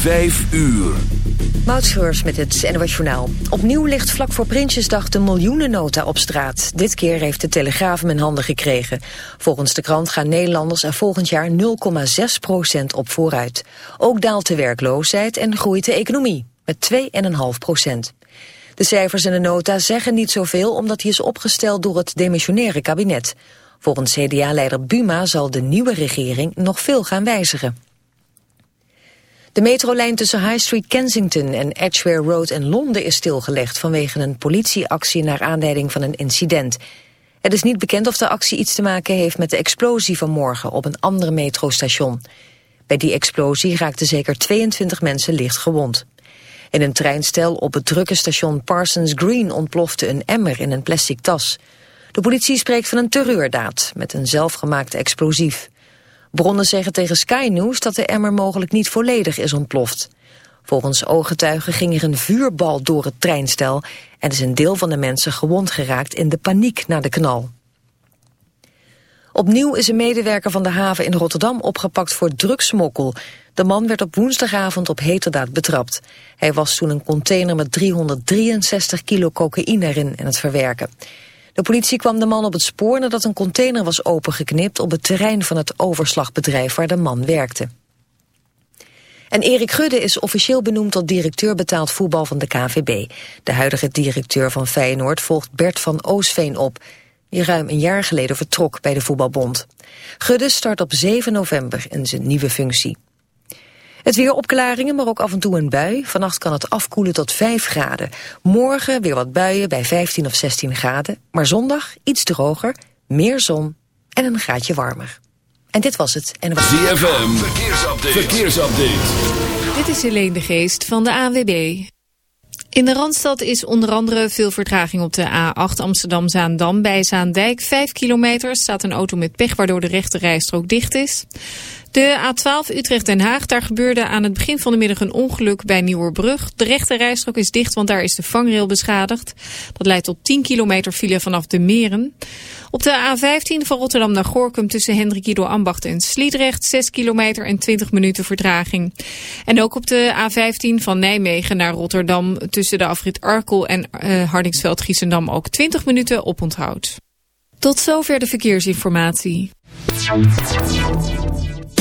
Vijf uur. Moutschreurs met het NOS Journaal. Opnieuw ligt vlak voor Prinsjesdag de miljoenennota op straat. Dit keer heeft de Telegraaf hem in handen gekregen. Volgens de krant gaan Nederlanders er volgend jaar 0,6% op vooruit. Ook daalt de werkloosheid en groeit de economie met 2,5 procent. De cijfers in de nota zeggen niet zoveel omdat hij is opgesteld door het demissionaire kabinet. Volgens CDA-leider Buma zal de nieuwe regering nog veel gaan wijzigen. De metrolijn tussen High Street Kensington en Edgware Road in Londen is stilgelegd vanwege een politieactie naar aanleiding van een incident. Het is niet bekend of de actie iets te maken heeft met de explosie van morgen op een andere metrostation. Bij die explosie raakten zeker 22 mensen licht gewond. In een treinstel op het drukke station Parsons Green ontplofte een emmer in een plastic tas. De politie spreekt van een terreurdaad met een zelfgemaakte explosief. Bronnen zeggen tegen Sky News dat de emmer mogelijk niet volledig is ontploft. Volgens ooggetuigen ging er een vuurbal door het treinstel... en is een deel van de mensen gewond geraakt in de paniek na de knal. Opnieuw is een medewerker van de haven in Rotterdam opgepakt voor drugsmokkel. De man werd op woensdagavond op heterdaad betrapt. Hij was toen een container met 363 kilo cocaïne erin in het verwerken. De politie kwam de man op het spoor nadat een container was opengeknipt op het terrein van het overslagbedrijf waar de man werkte. En Erik Gudde is officieel benoemd tot directeur betaald voetbal van de KVB. De huidige directeur van Feyenoord volgt Bert van Oosveen op, die ruim een jaar geleden vertrok bij de voetbalbond. Gudde start op 7 november in zijn nieuwe functie. Het weer opklaringen, maar ook af en toe een bui. Vannacht kan het afkoelen tot 5 graden. Morgen weer wat buien bij 15 of 16 graden. Maar zondag iets droger, meer zon en een graadje warmer. En dit was het. En ZFM, verkeersupdate. verkeersupdate. Dit is Helene de Geest van de ANWB. In de Randstad is onder andere veel vertraging op de A8 Amsterdam-Zaandam. Bij Zaandijk 5 kilometer staat een auto met pech waardoor de rechte rijstrook dicht is. De A12 Utrecht-Den Haag, daar gebeurde aan het begin van de middag een ongeluk bij Nieuwerbrug. De rechte rijstrook is dicht, want daar is de vangrail beschadigd. Dat leidt tot 10 kilometer file vanaf de Meren. Op de A15 van Rotterdam naar Gorkum tussen Hendrik Ido Ambacht en Sliedrecht 6 kilometer en 20 minuten vertraging. En ook op de A15 van Nijmegen naar Rotterdam tussen de afrit Arkel en uh, Hardingsveld-Giessendam ook 20 minuten oponthoud. Tot zover de verkeersinformatie.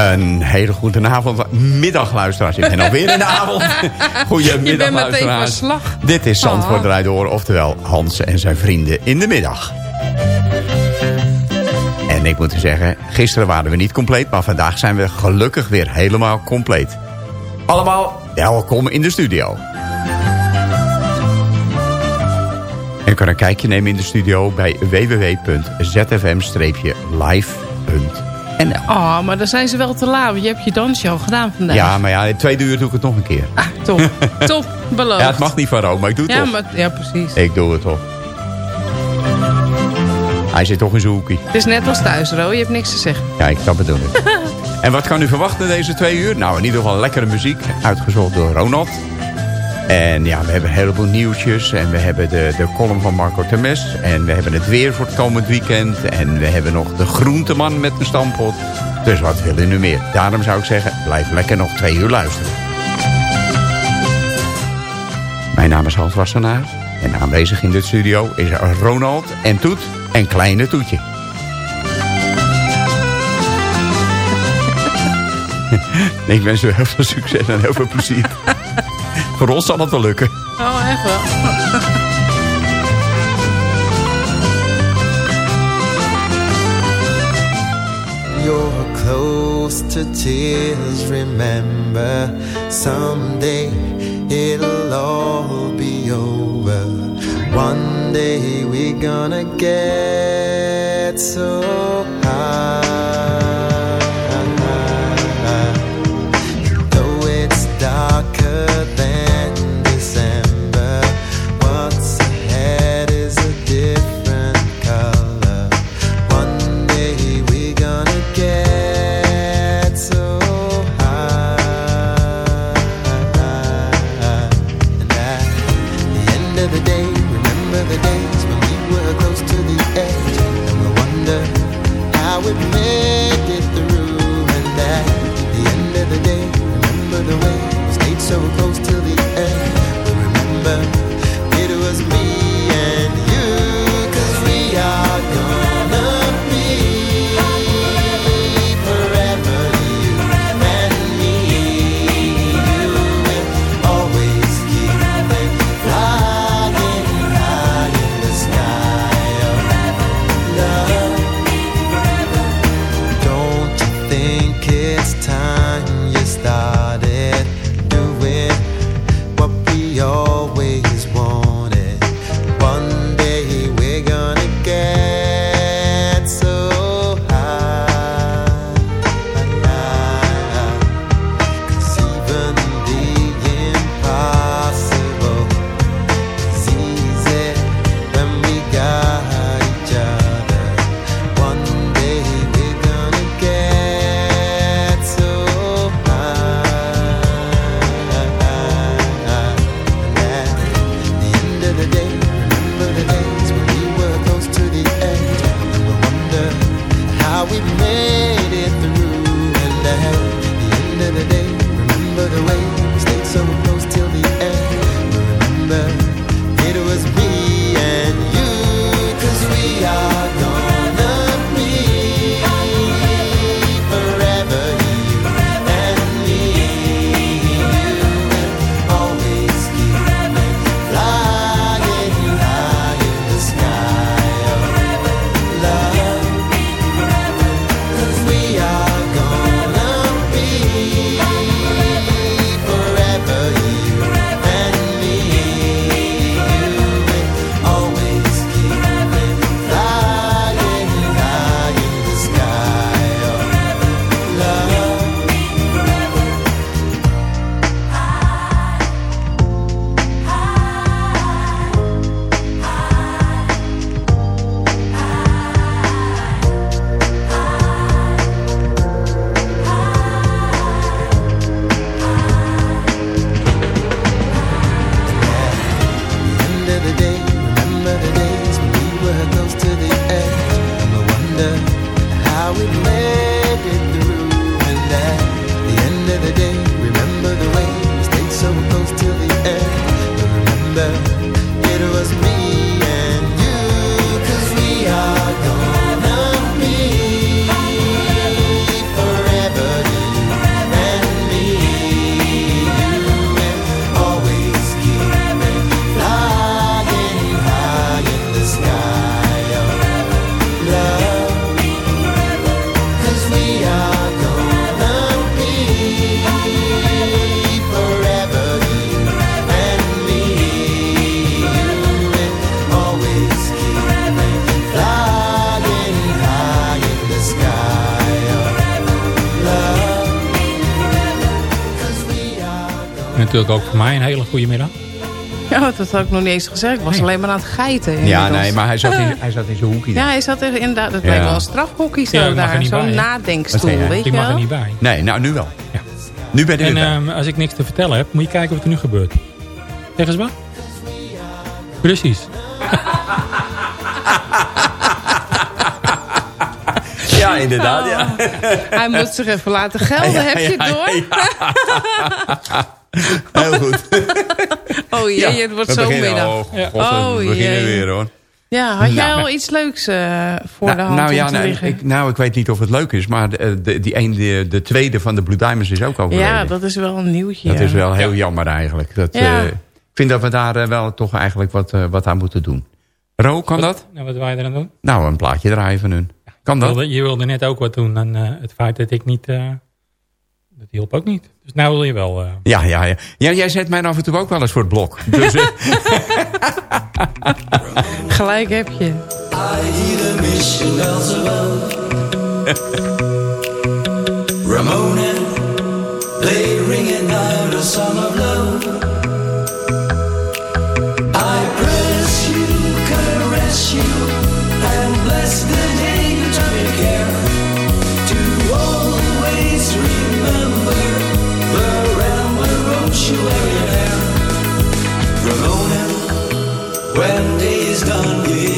Een hele goede avond, middag luisteraars. Ik ben alweer in de avond. Goedemiddag luisteraars. Dit is Zandvoort oh. Draai Door, oftewel Hans en zijn vrienden in de middag. En ik moet u zeggen, gisteren waren we niet compleet... maar vandaag zijn we gelukkig weer helemaal compleet. Allemaal welkom in de studio. En kan een kijkje nemen in de studio bij www.zfm-live.nl Oh, maar dan zijn ze wel te laat. Je hebt je dansje al gedaan vandaag. Ja, maar ja, in tweede uur doe ik het nog een keer. Ah, top. top, beloofd. Ja, het mag niet van Rome, maar ik doe het ja, toch. Maar, ja, precies. Ik doe het toch. Hij zit toch in zijn hoekie. Het is net als thuis, Ro. Je hebt niks te zeggen. Ja, ik dat bedoel ik. en wat kan u verwachten deze twee uur? Nou, in ieder geval lekkere muziek. Uitgezocht door Ronald. En ja, we hebben een heleboel nieuwtjes. En we hebben de, de column van Marco Temes. En we hebben het weer voor het komend weekend. En we hebben nog de groenteman met de stampot. Dus wat willen u meer? Daarom zou ik zeggen, blijf lekker nog twee uur luisteren. Mijn naam is Hans Wassenaar. En aanwezig in de studio is Ronald en Toet en Kleine Toetje. ik wens u heel veel succes en heel veel plezier. Voor ons zal het wel lukken. Oh, echt wel. You're close to tears, remember Someday it'll all be over One day we're gonna get so high mij een hele goede middag. Ja, dat had ik nog niet eens gezegd. Ik was Nee. alleen maar aan het geiten. Ja, nee, maar hij zat in, hij zat in zijn hoekje. Ja, hij zat er inderdaad. Het Ja. lijkt wel een strafhockey zo Ja, ik mag er daar. niet Zo'n nadenkstoel, weet Ik je mag er wel? niet bij. Nee, nou nu wel. Ja. Nu ben je er En weer bij. ehm, als ik niks te vertellen heb, moet je kijken wat er nu gebeurt. Zeg eens wat. Precies. ja, inderdaad. Ja. Hij moet zich even laten gelden, Ja, heb je het door? Heel goed. Oh jee, Ja, het wordt zo'n beginnen. middag. Oh. God, Oh, we beginnen jee. weer hoor. Ja, had jij Nou, al iets leuks eh, voor Nou, de hand nou, ja, nou, ik, nou, ik weet niet of het leuk is, maar de, de, die een, de, de tweede van de Blue Diamonds is ook overleden. ja, dat is wel een nieuwtje. Dat ja. is wel heel jammer eigenlijk. Dat, Ja. eh, ik vind dat we daar eh, wel toch eigenlijk wat, eh, wat aan moeten doen. Ro, kan dat? Nou, wat wij er aan doen? Nou, een plaatje draaien van hun. Kan Je dat? wilde, je wilde net ook wat doen. En eh, het feit dat ik niet... dat hielp ook niet. Dus nou wil je wel... eh, Ja, ja, ja. ja, jij zet mij af en toe ook wel eens voor het blok. Dus, eh, Gelijk heb je. Ramona, play ringing out a song of love. When day is done,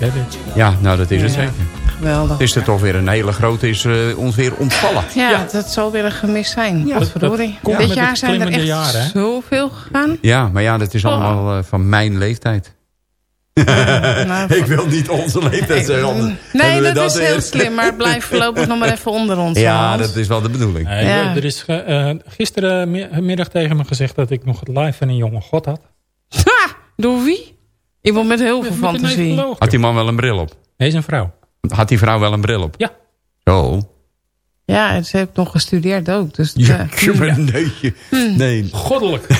hè, dit. ja, nou dat is het Ja. zeker. Geweldig. Het is er toch weer een hele grote, is eh, ons weer ontvallen. Ja, dat zal weer een gemis zijn. Ja, dat komt Dit jaar zijn er echt hè? zoveel gegaan. Ja, maar ja, dat is Oh. allemaal eh, van mijn leeftijd. Nou, Ik wil niet onze leeftijd zeggen. anders Nee, dat, is heel slim. Maar blijf voorlopig nog maar even onder ons. Ja, dat is wel de bedoeling. Eh, Ja. Er is gisterenmiddag tegen me gezegd dat ik nog het live van een jonge god had. Ha! Door wie? Iemand met heel veel fantasie. Had die man wel een bril op? Hij is een vrouw. Had die vrouw wel een bril op? Ja. Zo. Ja, en ze heeft nog gestudeerd ook. Dus Ja, ik heb een neutje. Hmm. Nee. Goddelijk.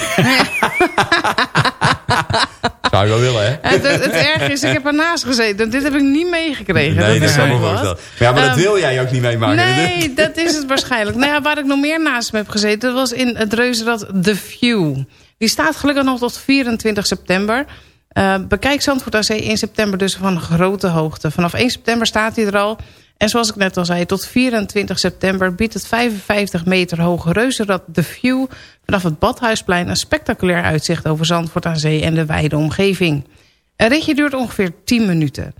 Zou je wel willen, hè? het, het, het erge is, ik heb ernaast gezeten. Dit heb ik niet meegekregen. Nee, dat dat is voorstellen. Maar ja, maar dat Ehm, wil jij ook niet meemaken. Nee, dat is het waarschijnlijk. Nou ja, waar ik nog meer naast me heb gezeten... dat was in het reuzenrad The View. Die staat gelukkig nog tot 24 september. Eh, bekijk Zandvoort aan Zee in september dus van grote hoogte. Vanaf 1 september staat hij er al. En zoals ik net al zei, tot 24 september... biedt het 55 meter hoge reuzenrad The View... vanaf het Badhuisplein een spectaculair uitzicht... over Zandvoort aan Zee en de wijde omgeving. Een ritje duurt ongeveer 10 minuten.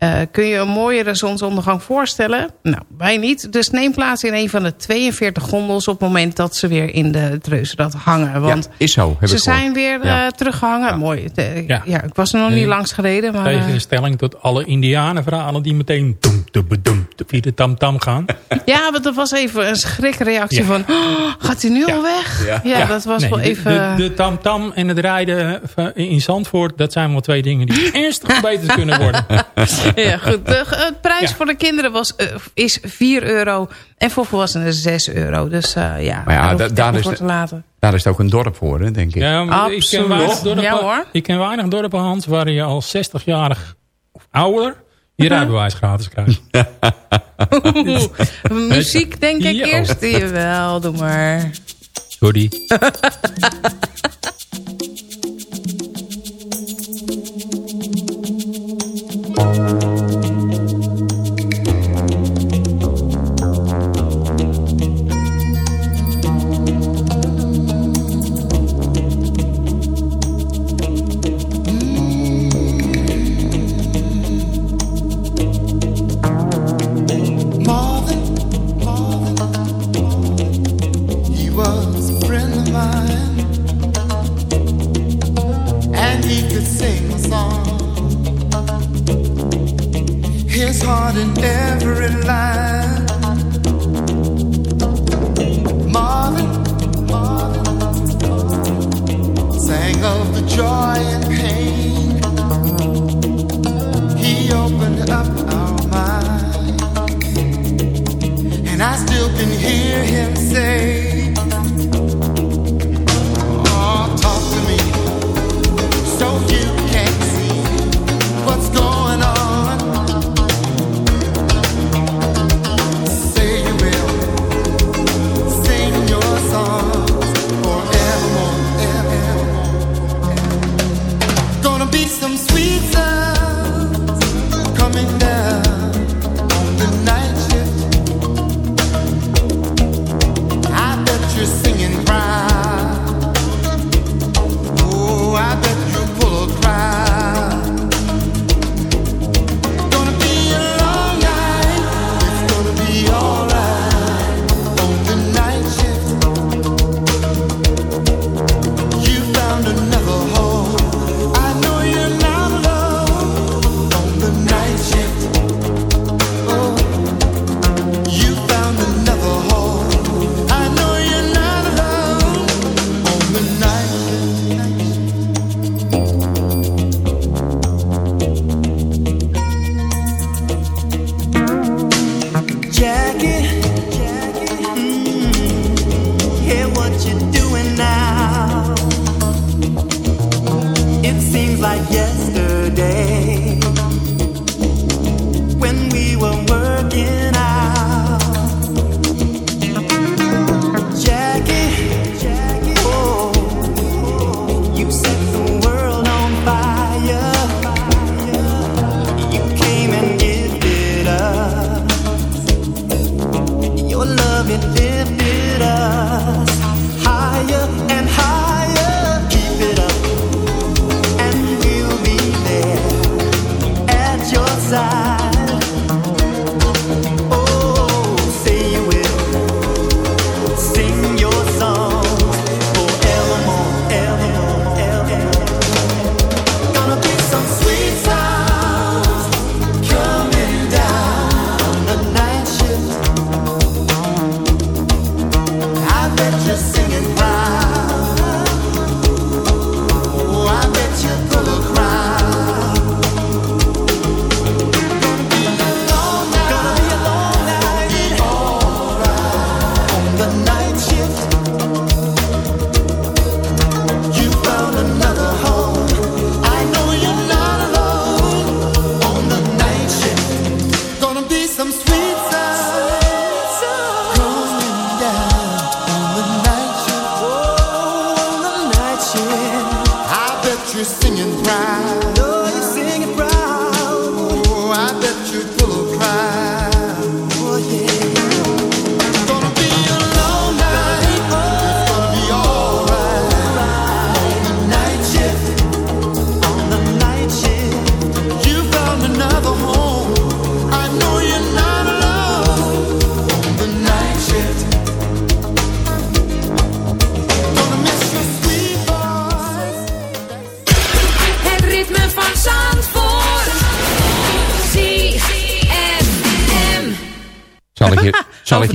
Eh, kun je een mooiere zonsondergang voorstellen? Nou, wij niet. Dus neem plaats in een van de 42 gondels... op het moment dat ze weer in de Treuzenrad hangen. Want ja, is zo. ze zijn weer eh, ja. teruggehangen. Mooi. Ja. ik was er nog niet langs gereden. Maar, tegenstelling eh, tot alle indianenverhalen die meteen... Doem, doem, doem, via de tamtam gaan. Ja, want dat was even een schrikreactie van... Oh, gaat hij nu al weg? Ja, dat was wel even... De tamtam en het rijden in Zandvoort... dat zijn wel twee dingen die ernstig beter kunnen worden. ja, goed. De, eh, prijs voor de kinderen was, eh, is 4 euro en voor volwassenen 6 euro. Dus uh, ja, maar ja da, daar, is te daar is het ook een dorp voor, denk ik. Ja, Ik ken, weinig dorpen, ik ken weinig dorpen, Hans, waar je als 60-jarig of ouder je mhm. rijbewijs gratis krijgt. Muziek denk ik eerst. Jawel, doe maar. Sorry.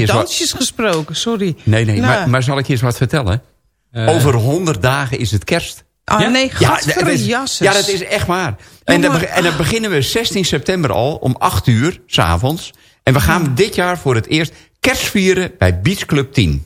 Over je eens wat... dansjes gesproken, sorry. Nee, nee, Nou. maar, maar zal ik je eens wat vertellen? Eh, Over 100 dagen is het kerst. Ah Ja? nee, Ja, dat is, jasses. ja, dat is echt waar. En dan, en dan beginnen we 16 september al om 8 uur s'avonds. En we gaan dit jaar voor het eerst kerst vieren bij Beach Club 10.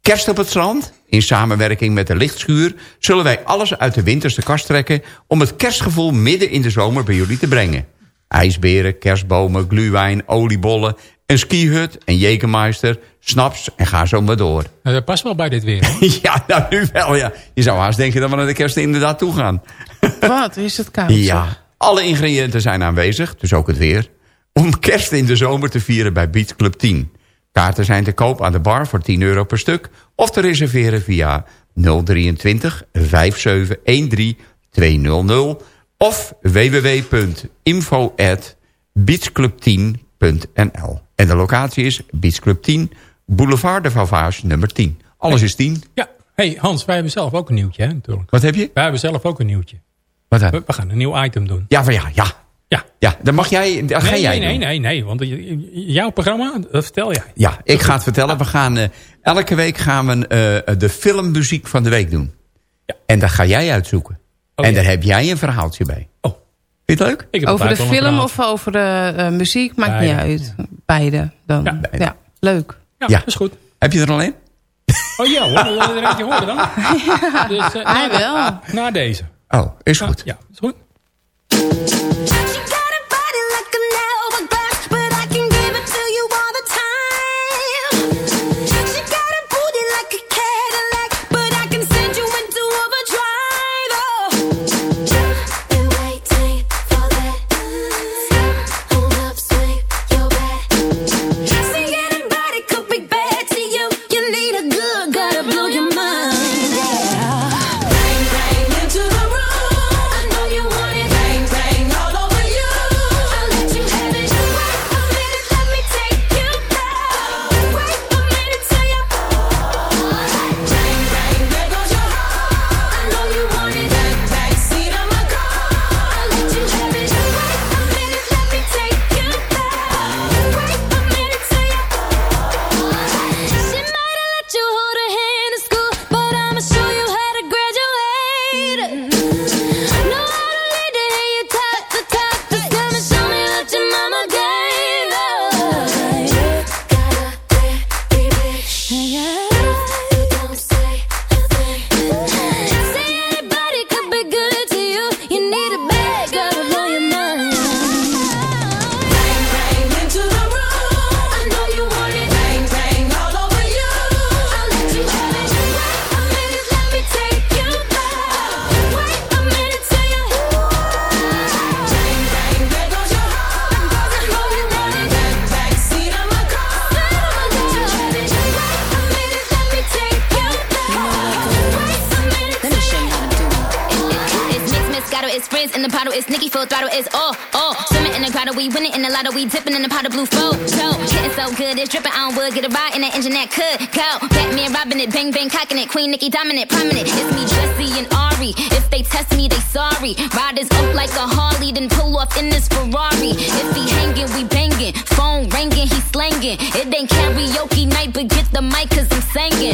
Kerst op het strand, in samenwerking met de lichtschuur... zullen wij alles uit de winterste kast trekken... om het kerstgevoel midden in de zomer bij jullie te brengen. IJsberen, kerstbomen, gluwijn, oliebollen... een skihut, een jekenmeister, snaps en ga zo maar door. nou, dat past wel bij dit weer. Ja, nou nu wel, ja. Je zou haast denken dat we naar de kerst inderdaad toe gaan. Wat, is het koud? Ja, alle ingrediënten zijn aanwezig, dus ook het weer. Om kerst in de zomer te vieren bij Beach Club 10. Kaarten zijn te koop aan de bar voor 10 euro per stuk... of te reserveren via 023 5713 200 of www.info beachclub10.nl. En de locatie is Beach Club 10, Boulevard de Vauvage nummer 10. Alles is 10. Ja, hey Hans, wij hebben zelf ook een nieuwtje, hè, natuurlijk. Wat heb je? Wij hebben zelf ook een nieuwtje. Wat dan? We, we gaan een nieuw item doen. Ja, van ja, ja. Ja. Ja, dan mag jij, ga nee, jij nee, nee, doen. nee, nee, want jouw programma, dat vertel jij. Ja, ik ga het vertellen. We gaan, eh, elke week gaan we eh, de filmmuziek van de week doen. Ja. En dat ga jij uitzoeken. Oh, en ja. daar heb jij een verhaaltje bij. Oh. Vind je het leuk? Ik heb Over de film of over de eh, muziek, maakt Beide. niet uit. Beide dan. Ja, Ja, leuk. Ja, Ja. is goed. Heb je er al een? Oh ja, hoor, we willen er eentje horen dan. Dus, eh, Hij na, wel. Na deze. Oh, is goed. Ja, is goed.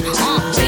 Uh,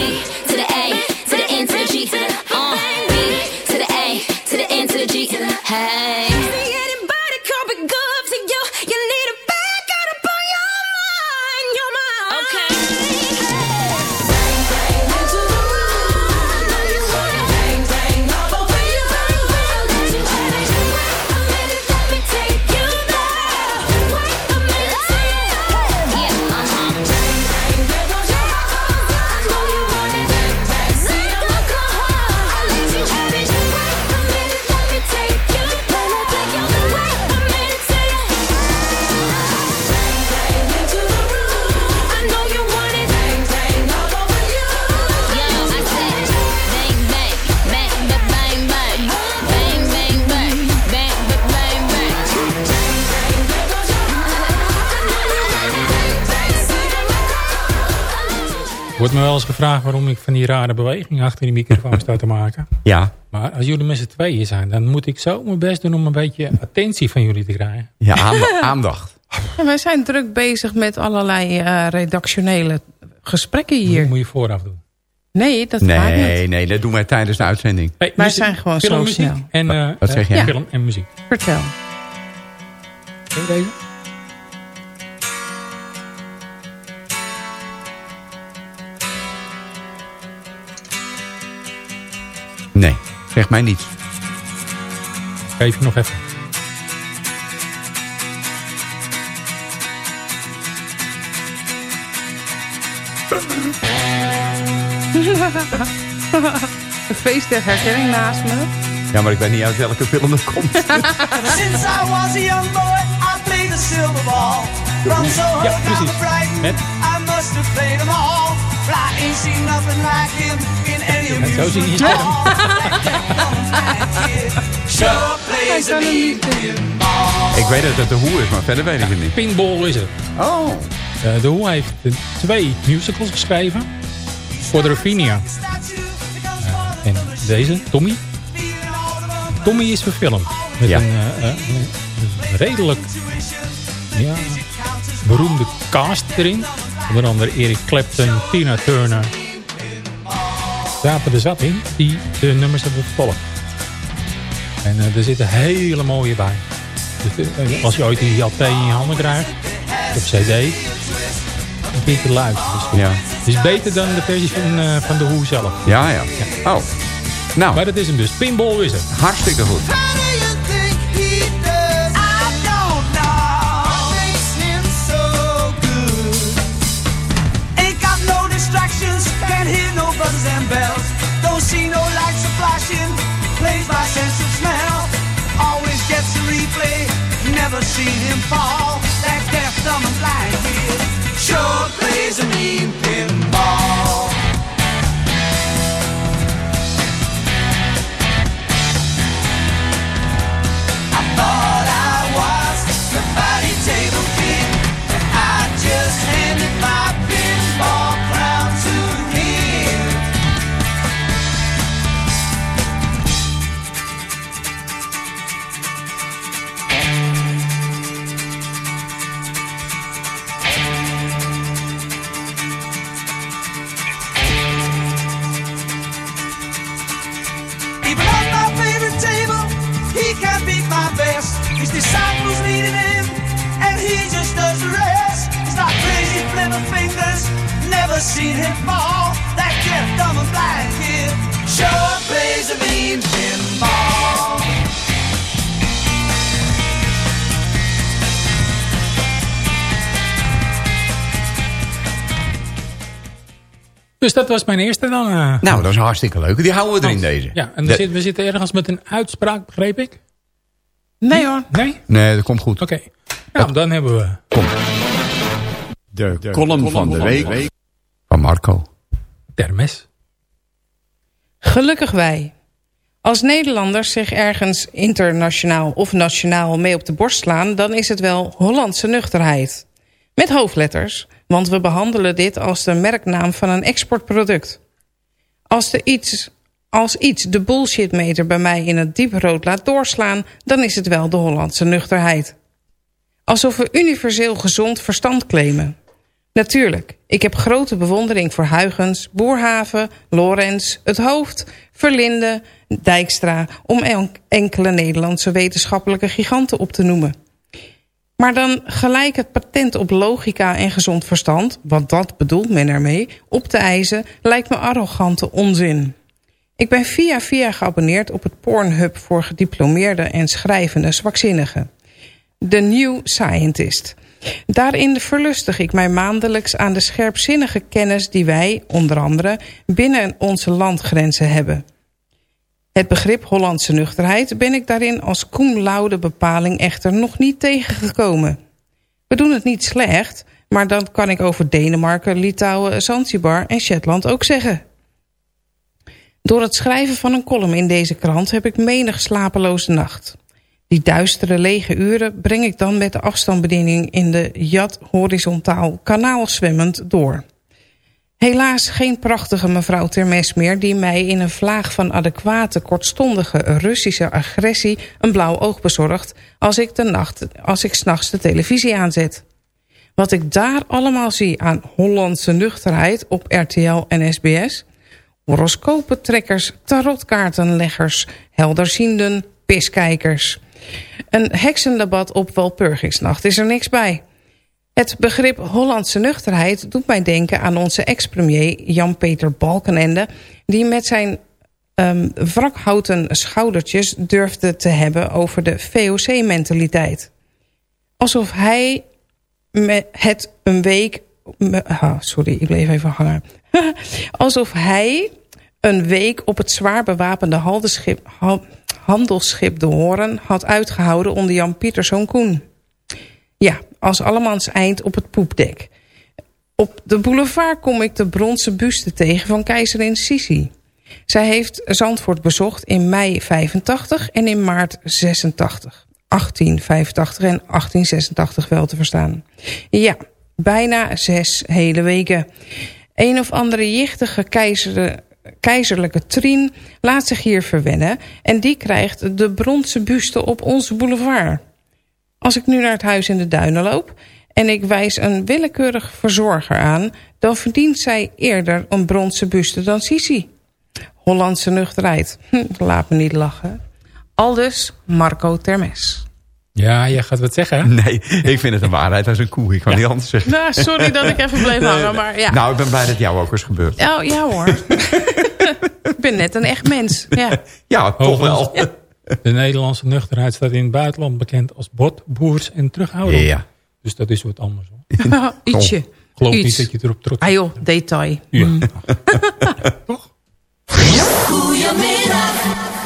eens gevraagd waarom ik van die rare beweging achter die microfoon sta te maken. Ja. Maar als jullie met z'n tweeën zijn, dan moet ik zo mijn best doen om een beetje attentie van jullie te krijgen. Ja, aandacht. aandacht. Ja, wij zijn druk bezig met allerlei eh, redactionele gesprekken hier. Moet je vooraf doen. Nee, dat gaat niet. Nee, nee, dat doen wij tijdens de uitzending. Hey, Wij muziek- zijn gewoon film, zo snel. En, eh, Wat zeg jij? Film en muziek. Vertel. Ken je deze? Nee, zeg mij niet. Geef je nog even. Een feest der herkenning naast me. Ja, maar ik weet niet uit welke film het komt. Since I was a young boy, I played the silver ball. From Soho Ja, down to precies. Met? I must have played them all. But I ain't seen nothing like him Ja, zo zing je het. ik weet dat het de Hoe is, maar verder weet ik het niet. Pinball is het. Oh. Eh, de Hoe heeft twee musicals geschreven. Voor de Ravinia. En deze, Tommy. Tommy is verfilmd. Met Ja. een, eh, eh, een redelijk ja, beroemde cast erin. Onder andere Eric Clapton, Tina Turner. Zaten er zat in die de nummers hebben vertolkt. En eh, er zitten hele mooie bij. Dus, eh, als je ooit die LP in je handen krijgt, of CD, dan kun je luisteren. Is goed. Ja. Het is beter dan de versie van, eh, van de Hoe zelf. Ja, ja. Oh. Nou, Maar dat is hem dus. Pinball Wizard. hartstikke goed. Seen him fall. That deaf, dumb and blind sure plays a mean never seen him fall. That deaf, dumb, and blind kid sure plays a mean pinball. Dus dat was mijn eerste dan. eh. Nou, dat is hartstikke leuk. Die houden we erin, deze. Ja, en De- dan zit, we zitten ergens met een uitspraak, begreep ik? Nee hoor. Nee? Nee, dat komt goed. Oké. Nou, dan hebben we... De, column, van de week van Marco. Termes. Gelukkig wij. Als Nederlanders zich ergens internationaal of nationaal mee op de borst slaan... dan is het wel Hollandse nuchterheid. Met hoofdletters, want we behandelen dit als de merknaam van een exportproduct. Als, er iets, als iets de bullshitmeter bij mij in het dieprood laat doorslaan... dan is het wel de Hollandse nuchterheid. Alsof we universeel gezond verstand claimen. Natuurlijk, ik heb grote bewondering voor Huygens, Boerhaven, Lorenz, Het Hoofd, Verlinde, Dijkstra... om en- enkele Nederlandse wetenschappelijke giganten op te noemen. Maar dan gelijk het patent op logica en gezond verstand... want dat bedoelt men ermee, op te eisen... lijkt me arrogante onzin. Ik ben via via geabonneerd op het Pornhub... voor gediplomeerde en schrijvende zwakzinnigen. The New Scientist. Daarin verlustig ik mij maandelijks aan de scherpzinnige kennis die wij, onder andere, binnen onze landgrenzen hebben. Het begrip Hollandse nuchterheid ben ik daarin als cum laude bepaling echter nog niet tegengekomen. We doen het niet slecht, maar dat kan ik over Denemarken, Litouwen, Zanzibar en Shetland ook zeggen. Door het schrijven van een column in deze krant heb ik menig slapeloze nacht. Die duistere lege uren breng ik dan met de afstandsbediening in de jat horizontaal kanaal zwemmend door. Helaas geen prachtige mevrouw Termes meer... die mij in een vlaag van adequate, kortstondige Russische agressie... een blauw oog bezorgt als ik, de nacht, als ik s'nachts de televisie aanzet. Wat ik daar allemaal zie aan Hollandse nuchterheid op RTL en SBS... horoscopentrekkers, tarotkaartenleggers, helderzienden, piskijkers... Een heksendebat op Walpurgisnacht is er niks bij... Het begrip Hollandse nuchterheid doet mij denken aan onze ex-premier Jan-Peter Balkenende... die met zijn um, wrakhouten schoudertjes durfde te hebben over de VOC-mentaliteit. Alsof hij het een week... Sorry, ik bleef even hangen. Alsof hij een week op het zwaar bewapende handelsschip De Horen... had uitgehouden onder Jan Pieterszoon Koen. Ja, als allemans eind op het poepdek. Op de boulevard kom ik de bronzen buste tegen van keizerin Sisi. Zij heeft Zandvoort bezocht in mei 85 en in maart 86. 1885 en 1886 wel te verstaan. Ja, bijna zes hele weken. Een of andere jichtige keizer, keizerlijke trien laat zich hier verwennen... en die krijgt de bronzen buste op onze boulevard. Als ik nu naar het huis in de duinen loop en ik wijs een willekeurig verzorger aan... dan verdient zij eerder een bronzen buste dan Sisi. Hollandse nuchterheid. Hm, laat me niet lachen. Aldus Marco Termes. Ja, je gaat wat zeggen. Nee, ik vind het een waarheid als een koe. Ik kan niet anders zeggen. Nou, sorry dat ik even bleef hangen, maar ja. Nou, ik ben blij dat jou ook eens gebeurd. Oh, ja hoor. ik ben net een echt mens. Ja, ja toch wel. Ja. De Nederlandse nuchterheid staat in het buitenland bekend als bot, boers en terughoudend. Ja. Dus dat is wat anders. Hoor. Ietsje. Geloof Iets. niet dat je erop trots Ah joh, detail. Ja. Mm. Toch? Goedemiddag.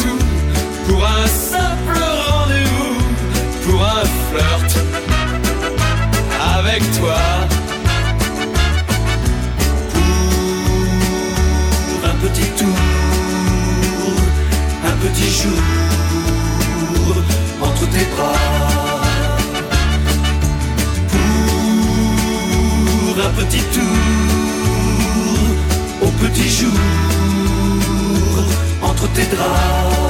Tout. Pour un simple rendez-vous, pour un flirt avec toi. Pour un petit tour, un petit jour entre tes bras pour un petit tour au petit jour entre tes.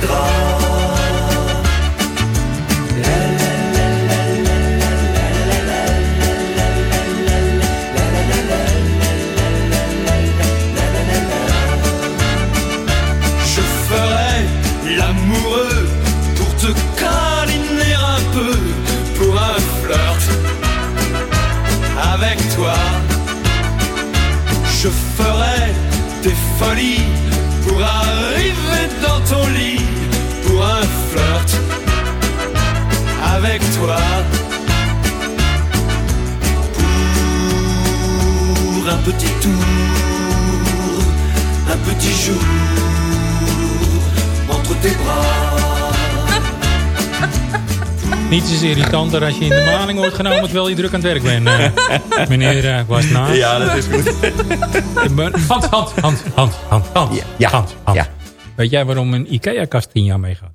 Draps. Petit tour, un petit jour entre tes bras. Niets is irritanter als je in de maling wordt genomen terwijl je druk aan het werk bent. eh. meneer eh, was naast. Ja, dat is goed. Hand, hand, hand, hand, hand, hand. Ja, hand, hand. ja. Weet jij waarom een IKEA-kast 10 jaar meegaat?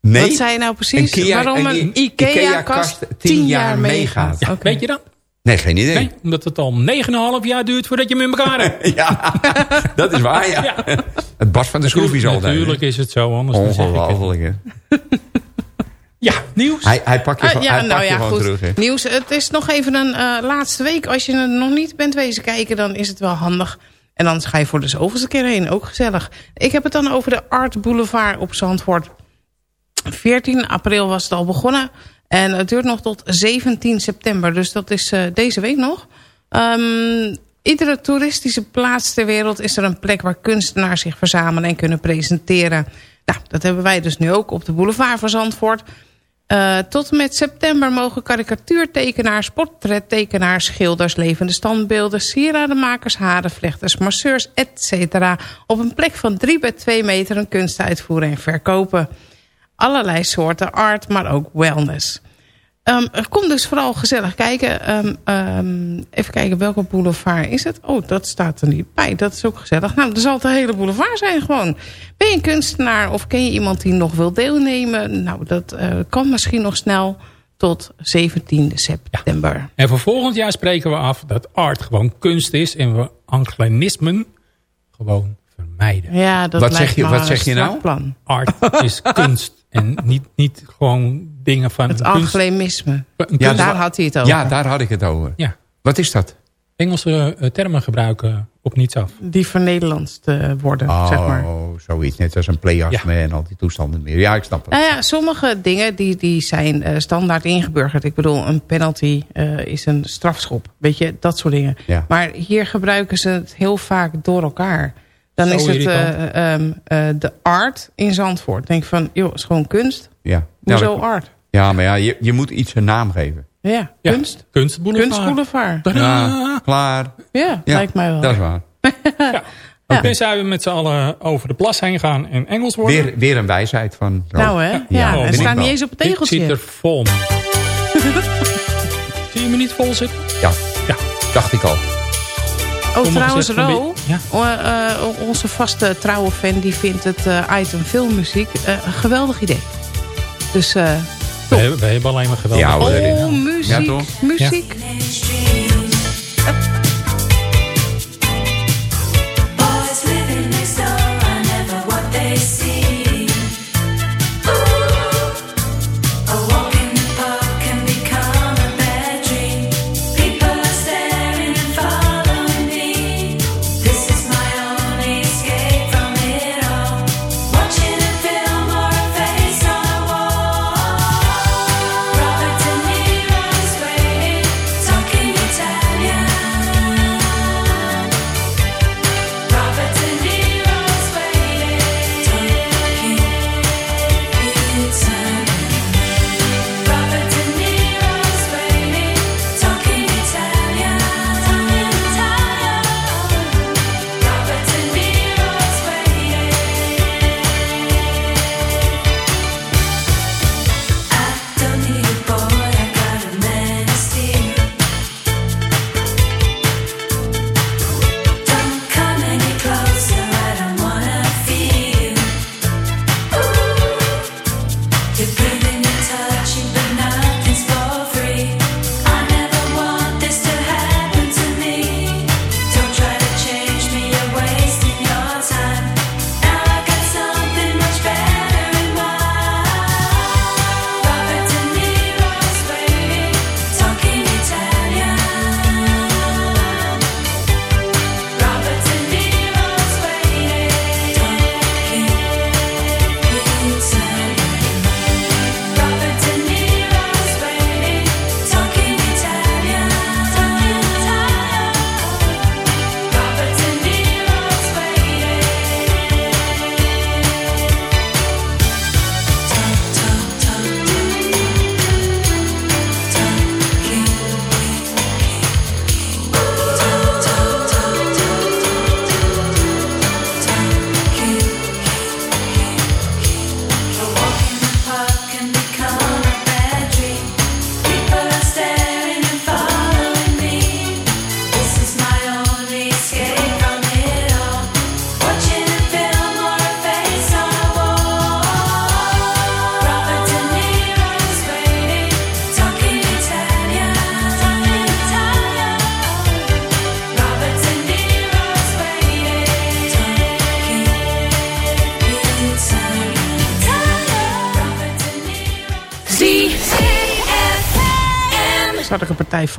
Nee. Wat zei je nou precies? Een Kia- Waarom een een Ikea-kast 10 jaar meegaat. Ja. Weet je dat? Nee, geen idee. Nee, omdat het al 9,5 jaar duurt voordat je hem in elkaar hebt. Ja, dat is waar, ja. Het barst van de schroefjes altijd. Natuurlijk is het zo, anders. Ongelooflijk, hè. Ja, nieuws. Hij, hij pakt je, van- ja, hij nou je ja, gewoon goed. terug, hè. Nieuws. Het is nog even een eh, laatste week. Als je er nog niet bent wezen kijken, dan is het wel handig. En dan ga je voor de zoveelste keer heen. Ook gezellig. Ik heb het dan over de Art Boulevard op Zandvoort. 14 april was het al begonnen. En het duurt nog tot 17 september. Dus dat is eh, deze week nog. Ehm, iedere toeristische plaats ter wereld is er een plek waar kunstenaars zich verzamelen en kunnen presenteren. Nou, dat hebben wij dus nu ook op de boulevard van Zandvoort. Eh, tot en met september mogen karikatuurtekenaars, portrettekenaars, schilders, levende standbeelden, sieradenmakers, harenvlechters, masseurs, etc. op een plek van 3 bij 2 meter een kunst uitvoeren en verkopen. Allerlei soorten art, maar ook wellness. Ehm, er komt dus vooral gezellig kijken. Ehm, ehm, even kijken, welke boulevard is het? Oh, dat staat er niet bij. Dat is ook gezellig. Nou, er zal het een hele boulevard zijn gewoon. Ben je een kunstenaar of ken je iemand die nog wil deelnemen? Nou, dat eh, kan misschien nog snel tot 17 september. En voor volgend jaar spreken we af dat art gewoon kunst is... en we anglinismen gewoon vermijden. Ja, dat Wat lijkt zeg je- me wat een zeg je nou? plan. Art is kunst en niet, niet gewoon dingen van... Het. Een Ja, Daar had hij het over. Ja, daar had ik het over. Ja. Wat is dat? Engelse eh, termen gebruiken op niets af. Die vernederlandst te worden, Oh, zeg maar. zoiets. Net als een playasme en al die toestanden meer. Ja, ik snap het. Nou ja, sommige dingen die, die zijn eh, standaard ingeburgerd. Ik bedoel, een penalty eh, is een strafschop. Weet je, dat soort dingen. Ja. Maar hier gebruiken ze het heel vaak door elkaar. Dan Zo is het eh, irritant. ehm, eh, de art in Zandvoort. Denk van, joh, het is gewoon kunst. Ja, Hoezo ja, art? ja maar ja, je, je moet iets een naam geven. Ja, Ja, kunst. Kunstboulevard. Kunstboulevard. Ja, klaar. Ja, Ja, lijkt mij wel. Dat is waar. Ja. Ja. Dan zijn we met z'n allen over de plas heen gaan en Engels worden. Weer, weer een wijsheid van... Rob. Nou hè, ja, ik staat niet eens op het Dit tegeltje. zit er vol. Zie je me niet vol zitten? Ja, Ja. dacht ik al. Oh, trouwens, Ro, ja. eh, eh, onze vaste trouwe fan... die vindt het eh, item filmmuziek eh, een geweldig idee. Dus, eh We hebben, alleen maar geweldig. Ja, oh, muziek, Ja, toch? muziek. Boys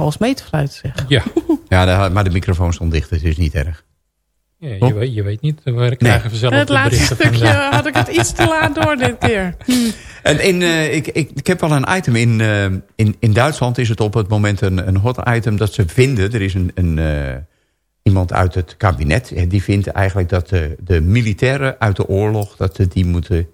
vals mee te fluiten zeg. Ja. ja, de- maar de microfoon stond dicht, dus het is niet erg. Ja, je, weet, je weet niet, we krijgen vanzelf het de laatste stukje had ik het iets te laat door dit keer. En in, eh, ik, ik, ik heb wel een item. In, eh, in, in Duitsland is het op het moment een, een hot item dat ze vinden. Er is een, een, eh, iemand uit het kabinet. Die vindt eigenlijk dat de, de militairen uit de oorlog... dat ze die moeten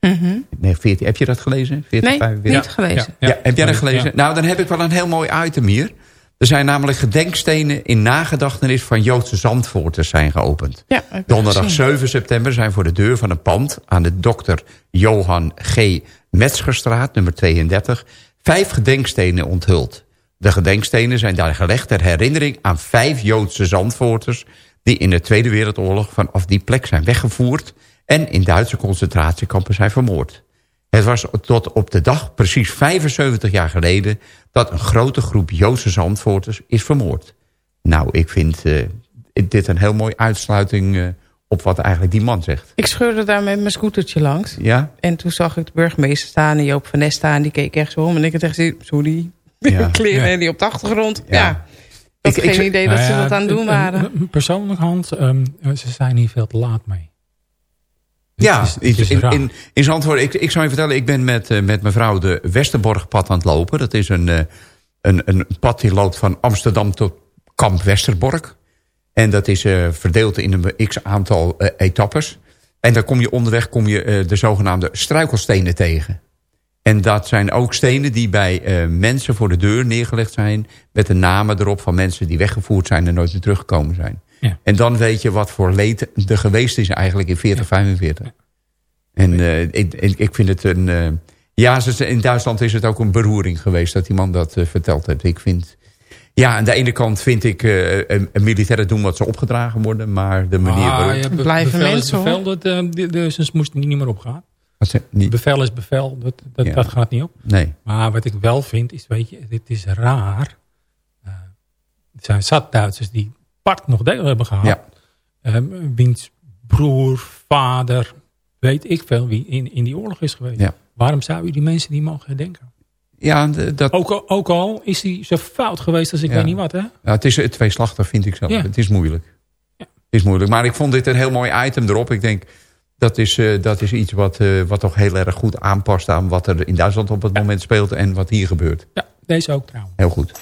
eren. Nee, 14, heb je dat gelezen? 14, Nee, 45? niet gelezen. Ja, heb jij dat Ja. gelezen? Nou, dan heb ik wel een heel mooi item hier. Er zijn namelijk gedenkstenen in nagedachtenis van Joodse Zandvoorters zijn geopend. Donderdag gezien. 7 september zijn voor de deur van een pand... aan de dokter Johan G. Metzgerstraat, nummer 32... vijf gedenkstenen onthuld. De gedenkstenen zijn daar gelegd ter herinnering aan vijf Joodse Zandvoorters... die in de Tweede Wereldoorlog vanaf die plek zijn weggevoerd... en in Duitse concentratiekampen zijn vermoord. Het was tot op de dag precies 75 jaar geleden... dat een grote groep Joodse Zandvoorters is vermoord. Nou, ik vind eh, dit een heel mooie uitsluiting... eh, op wat eigenlijk die man zegt. Ik scheurde daar met mijn scootertje langs. Ja? En toen zag ik de burgemeester staan en Joop van Nes staan. Die keek echt zo om. En ik dacht, sorry, Ja. kleren Ja. en die op de achtergrond. Ja. Ja, ik had geen idee dat Nou ze ja, dat aan het doen waren. Persoonlijk hand, ehm, ze zijn hier veel te laat mee. Ja, is- in, is in, in, in Zandvoort. Ik, ik zou je vertellen, ik ben met, eh, met mevrouw de Westerborgpad aan het lopen. Dat is een, eh, een, een pad die loopt van Amsterdam tot Kamp Westerbork. En dat is eh, verdeeld in een x-aantal etappes. En dan kom je onderweg kom je, de zogenaamde struikelstenen tegen. En dat zijn ook stenen die bij mensen voor de deur neergelegd zijn... met de namen erop van mensen die weggevoerd zijn en nooit meer teruggekomen zijn. Ja. En dan weet je wat voor leed er geweest is eigenlijk in 40, 45. En eh, ik, ik, ik vind het een... eh, ja, ze- in Duitsland is het ook een beroering geweest dat die man dat eh, verteld heeft. Ik vind... Ja, aan de ene kant vind ik eh, een, een militairen doen wat ze opgedragen worden... maar de manier Ah, waarop... ja, be- Blijven bevel mensen, is bevel, dat, die- dus het moest niet meer opgaan. Wat ze- niet, Bevel is bevel, dat, dat, Ja. dat gaat niet op. nee. Maar wat ik wel vind, is, weet je, dit is raar. Eh, er zijn zat Duitsers die part nog deel hebben gehad. Ja. Eh, wiens broer, vader, weet ik veel wie in, in die oorlog is geweest. Ja. Waarom zou je die mensen niet mogen herdenken? Ja, dat, Ook, al- ook al is hij zo fout geweest als ik Ja. weet niet wat, hè? Ja, het is het tweeslachtig, vind ik zelf. Ja. Het is moeilijk. Het is moeilijk. Maar ik vond dit een heel mooi item erop. Ik denk, dat is, eh, dat is iets wat, eh, wat toch heel erg goed aanpast aan wat er in Duitsland op het moment speelt en wat hier gebeurt. Ja, deze ook trouwens. Heel goed.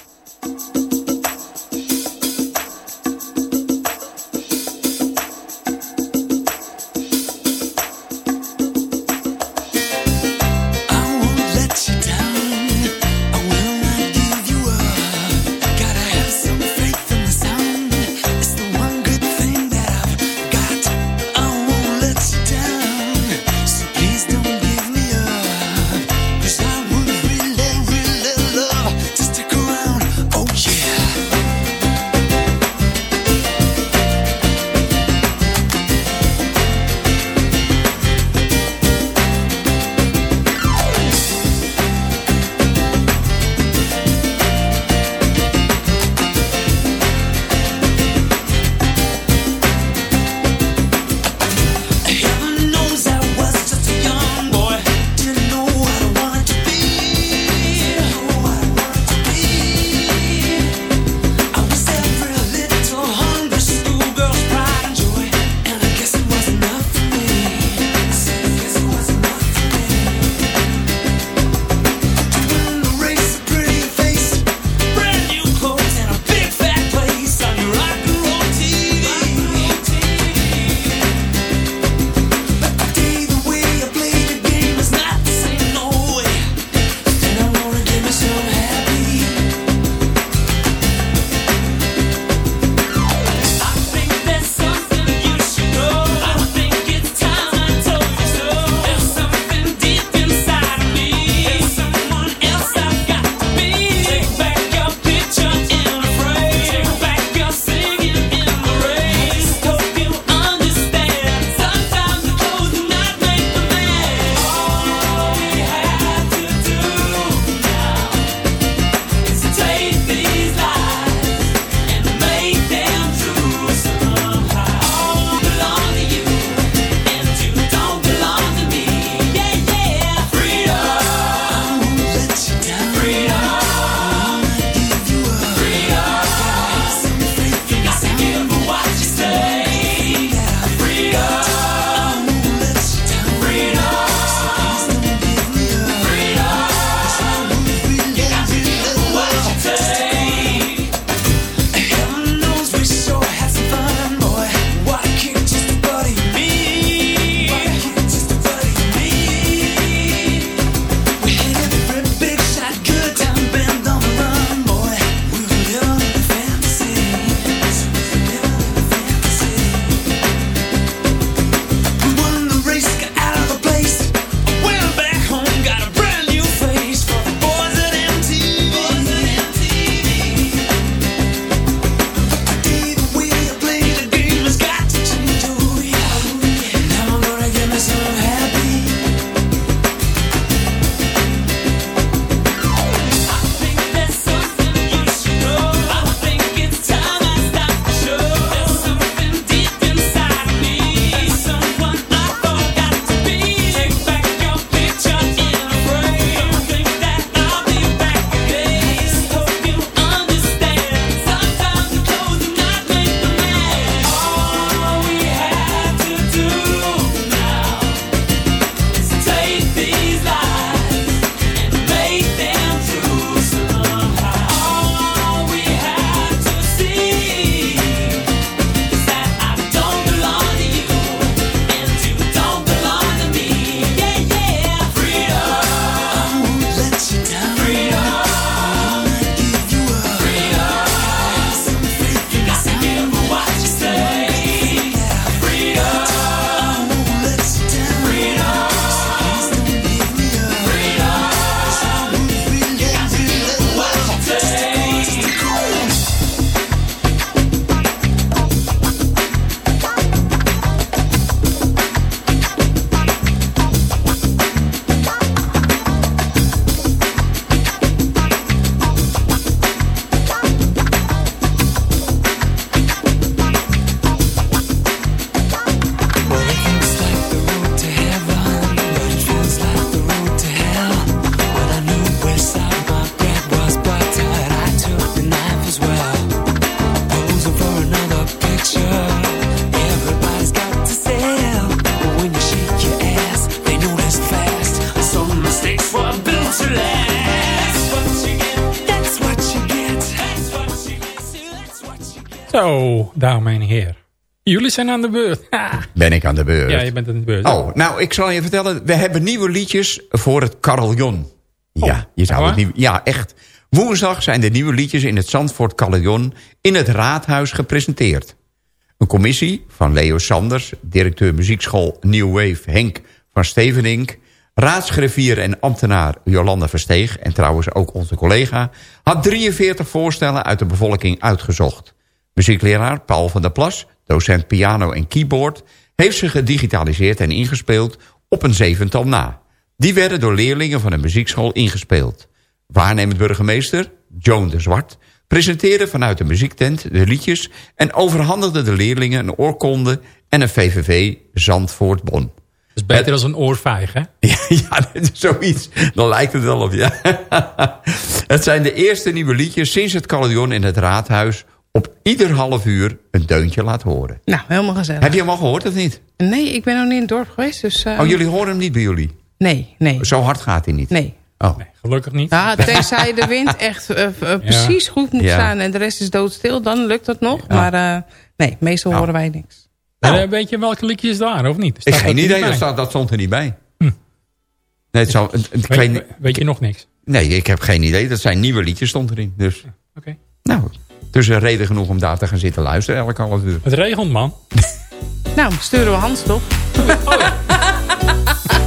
Zijn aan de beurt. Ben ik aan de beurt? Ja, je bent aan de beurt. Oh, nou, ik zal je vertellen. We hebben nieuwe liedjes voor het carillon. Ja, je zou Oh, het niet... Ja, echt. Woensdag zijn de nieuwe liedjes in het Zandvoort Carillon... in het Raadhuis gepresenteerd. Een commissie van Leo Sanders... directeur muziekschool New Wave Henk van Stevenink... raadsgriffier en ambtenaar Jolanda Versteeg... en trouwens ook onze collega... had 43 voorstellen uit de bevolking uitgezocht. Muziekleraar Paul van der Plas, docent piano en keyboard... heeft ze gedigitaliseerd en ingespeeld op een zevental na. Die werden door leerlingen van de muziekschool ingespeeld. Waarnemend burgemeester, Joan de Zwart... presenteerde vanuit de muziektent de liedjes... en overhandigde de leerlingen een oorkonde en een VVV Zandvoort Bon. Dat is beter dan een oorvijg, hè? Ja, ja, dat is zoiets. Dan lijkt het wel op, ja. Het zijn de eerste nieuwe liedjes sinds het carillon in het raadhuis... op ieder half uur een deuntje laat horen. Nou, helemaal gezellig. Heb je hem al gehoord of niet? Nee, ik ben nog niet in het dorp geweest. Dus, eh, Oh, jullie horen hem niet bij jullie? Nee, nee. Zo hard gaat hij niet? Nee. Oh. Gelukkig niet. Ja, tenzij de wind echt eh, eh, precies goed moet Ja. staan en de rest is doodstil, dan lukt dat nog. Maar eh, nee, meestal horen wij niks. Maar, eh, weet je welke liedjes daar, of niet? Ik Staat heb geen idee, dat, staat, dat stond er niet bij. Hm. Nee, het zou, het- het- ik weet, weet je nog niks? nee, ik heb geen idee. Dat zijn nieuwe liedjes stond erin. Dus, Oké. nou, dus een reden genoeg om daar te gaan zitten luisteren elke half uur. Het regent, man. Nou, sturen we Hans toch? Meeting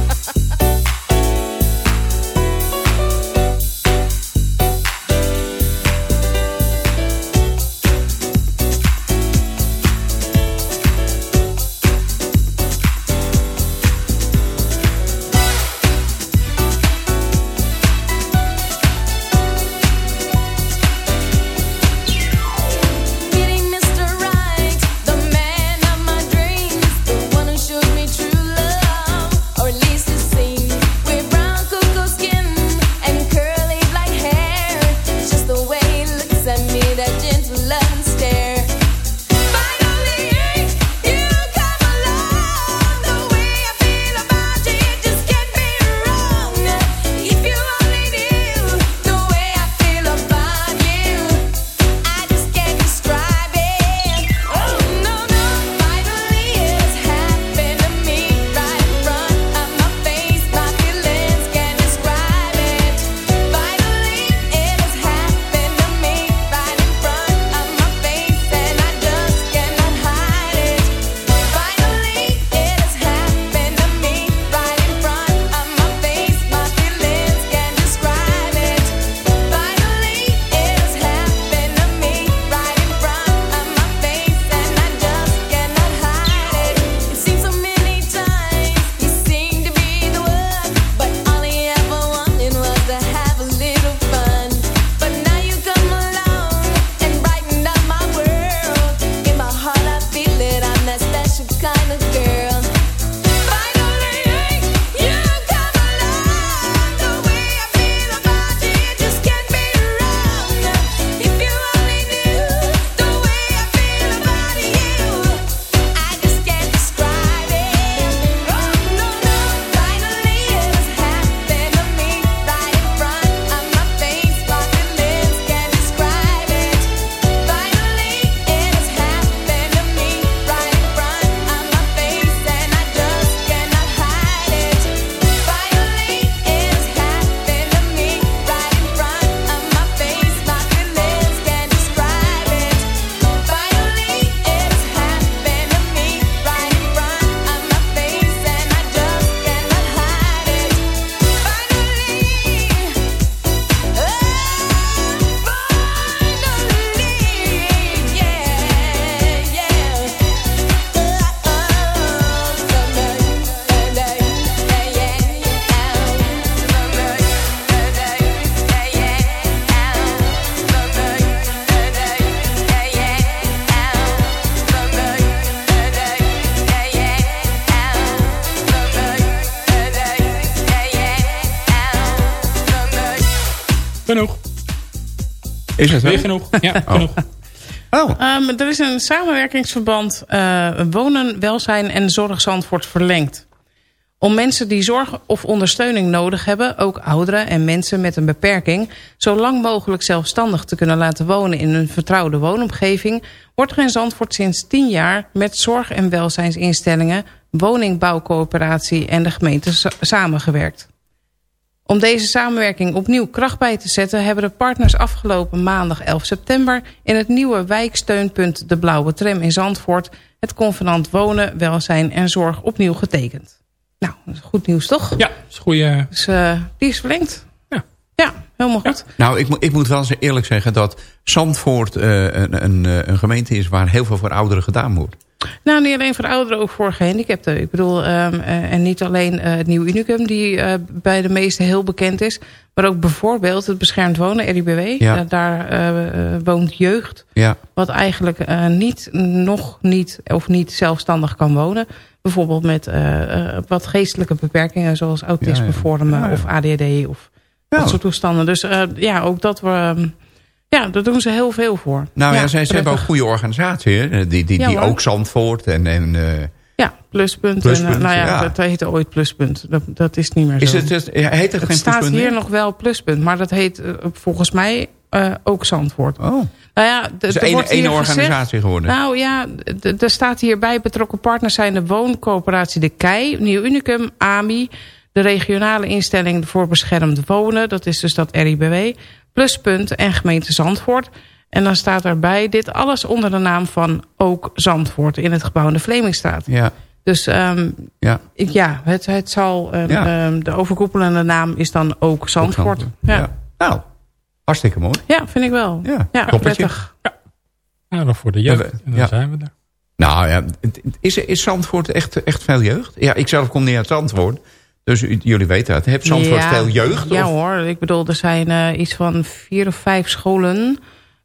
Is het Weer genoeg. Ja, Oh. genoeg. Oh, Ehm, er is een samenwerkingsverband eh, Wonen, Welzijn en Zorg Zandvoort verlengd. Om mensen die zorg of ondersteuning nodig hebben... ook ouderen en mensen met een beperking... zo lang mogelijk zelfstandig te kunnen laten wonen... in een vertrouwde woonomgeving... wordt er in Zandvoort sinds 10 jaar met zorg- en welzijnsinstellingen... woningbouwcoöperatie en de gemeente sa- samengewerkt. Om deze samenwerking opnieuw kracht bij te zetten... hebben de partners afgelopen maandag 11 september... in het nieuwe wijksteunpunt De Blauwe Tram in Zandvoort... het convenant wonen, welzijn en zorg opnieuw getekend. Nou, dat is goed nieuws toch? Ja, dat is goede... Dus eh, die is verlengd. Ja. Ja, helemaal goed. Nou, ik, moet- ik moet wel eerlijk zeggen dat Zandvoort eh, een, een, eh, een gemeente is... waar heel veel voor ouderen gedaan wordt. Nou, niet alleen voor ouderen, ook voor gehandicapten. Ik bedoel, ehm, eh, en niet alleen het nieuwe Unicum... die bij de meesten heel bekend is... maar ook bijvoorbeeld het beschermd wonen, RIBW. Ja. Daar woont jeugd... Ja, wat eigenlijk niet, nog niet of niet zelfstandig kan wonen. Bijvoorbeeld met wat geestelijke beperkingen... zoals autisme ja. vormen Ja, ja. of ADHD of dat soort toestanden. Dus eh, ja, ook dat we... ehm, ja, daar doen ze heel veel voor. nou ja, zij, ze hebben ook goede organisatie. Hè? Die, die, die Ja, ook Zandvoort en... en eh, Ja, pluspunt. Pluspunt, en, eh, nou ja, ja. dat heette ooit pluspunt. Dat, dat is niet meer zo. is het, het, heet Het geen staat pluspunt hier meer? nog wel pluspunt, maar dat heet eh, volgens mij eh, ook Zandvoort. Oh, Nou ja, d- het is er één, hier organisatie gezegd- geworden. Nou ja, er staat hierbij betrokken partners zijn de wooncoöperatie De Kei, Nieuw Unicum, AMI, de regionale instelling voor beschermd wonen, dat is dus dat RIBW, Pluspunt en gemeente Zandvoort. En dan staat erbij dit alles onder de naam van ook Zandvoort in het gebouw in de Vlemingstraat. ja, Dus ehm, ja. ik, ja, het, het zal, ehm, Ja. ehm, de overkoepelende naam is dan ook Zandvoort. Zandvoort, Ja. ja. Nou, hartstikke mooi. Ja, vind ik wel. Ja, Ja, prettig. Nou, nog voor de jeugd. En dan Ja. zijn we er. Nou ja, is, is Zandvoort echt, echt veel jeugd? Ja, ik zelf kom niet uit Zandvoort. Dus u- jullie weten het. Heeft Zandvoort Ja, veel jeugd? Ja of? hoor, ik bedoel, er zijn eh, iets van vier of vijf scholen...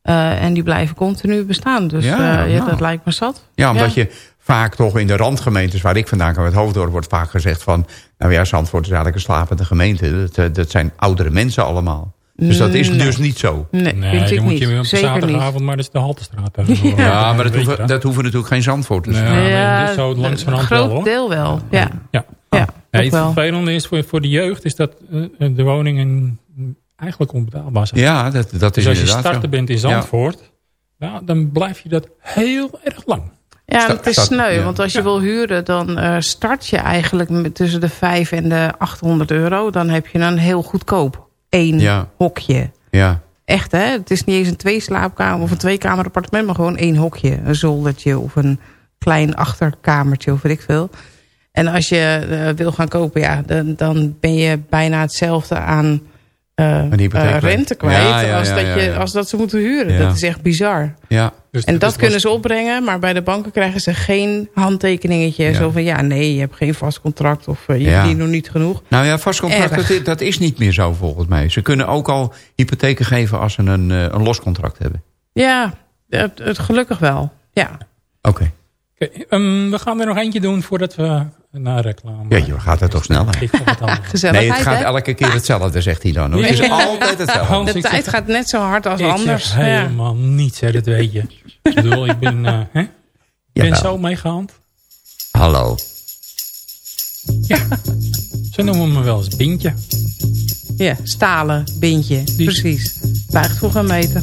eh, en die blijven continu bestaan. Dus Ja, ja, nou. dat lijkt me zat. Ja, omdat je vaak toch in de randgemeentes waar ik vandaan kom, het Hoofddorp, wordt vaak gezegd van, nou ja, Zandvoort is eigenlijk een slapende gemeente. Dat, eh, dat zijn oudere mensen allemaal. Dus dat is Nee. dus niet zo. Nee, Nee, vind ik dan moet niet. je weer op Zeker niet. zaterdagavond, maar dat is de Haltestraat. tegenover. Ja, maar dat hoeven, dat hoeven natuurlijk geen Zandvoort te zijn. Nee, Ja, zo langs van een groot wel, hoor. deel wel. Ja, Ja. Ja het wel. vervelende is voor, voor de jeugd is dat eh, de woningen eigenlijk onbetaalbaar zijn. Ja, dat, dat is dus als je starter zo. bent in Zandvoort, nou, dan blijf je dat heel erg lang. Ja, het is sneu. ja. Want als je wil huren, dan eh, start je eigenlijk met tussen de 5 en de 800 euro. Dan heb je een heel goedkoop één Ja. hokje. Ja, Echt hè, het is niet eens een twee slaapkamer of een twee kamer appartement, maar gewoon één hokje. Een zoldertje of een klein achterkamertje of weet ik veel. En als je eh, wil gaan kopen, ja, dan, dan ben je bijna hetzelfde aan eh, eh, rente kwijt Ja, ja, als, dat ja, je, ja. als dat ze moeten huren. Ja. Dat is echt bizar. ja. Dus En dat kunnen ze opbrengen, maar bij de banken krijgen ze geen handtekeningetje. Ja. Zo van, ja, nee, je hebt geen vast contract of eh, je Ja. verdient nog niet genoeg. Nou ja, vast contract, dat, is- dat is niet meer zo volgens mij. Ze kunnen ook al hypotheken geven als ze een, een loscontract hebben. Ja, het, het gelukkig wel. Ja. Oké. Ehm, we gaan er nog eentje doen voordat we naar reclame. Ja, je gaat het toch sneller. Ik vond het allemaal. Gezelligheid, Nee, het gaat hè? elke keer hetzelfde, zegt hij dan. hoor. Het is Ja. altijd hetzelfde. Hans, De tijd zeg- gaat net zo hard als ik anders. zeg Ja. helemaal niets, hè, dat weet je. Ik bedoel, ik ben, eh, hè? Ben zo meegehaald. Hallo. Ze noemen me wel eens Bintje. ja, stalen bindje. Precies. Buigt voor een meter.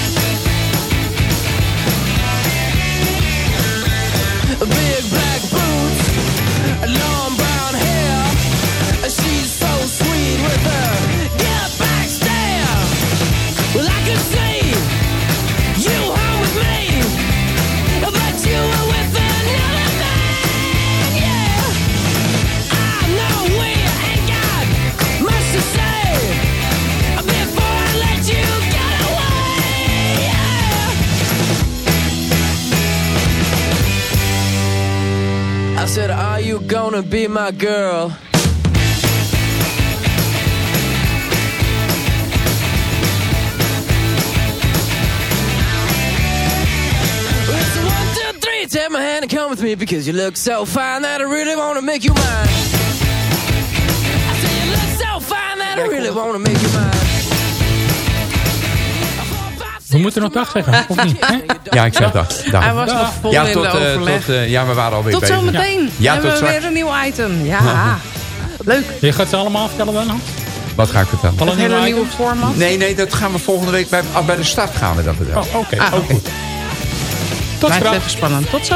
Gonna be my girl? It's a one, two, three. Take my hand and come with me because you look so fine that I really wanna make you mine. I say you look so fine that I really wanna make you mine. We moeten nog dag zeggen, of niet? hè? Ja, ik zeg dag. dag. Hij was nog vol ja, in tot, de eh, overleg. tot, eh, ja, we waren alweer Tot bezig. zometeen. Ja, hebben tot we straks. weer een nieuw item. Ja, leuk. Je gaat ze allemaal vertellen dan? Wat ga ik vertellen? Alle Het hele nieuwe format. Nee, nee, dat gaan we volgende week bij, ah, bij de start gaan we dat vertellen. Oh, oké. Ah, ook oké. goed. Tot Blijft straks. even spannend. Tot zo.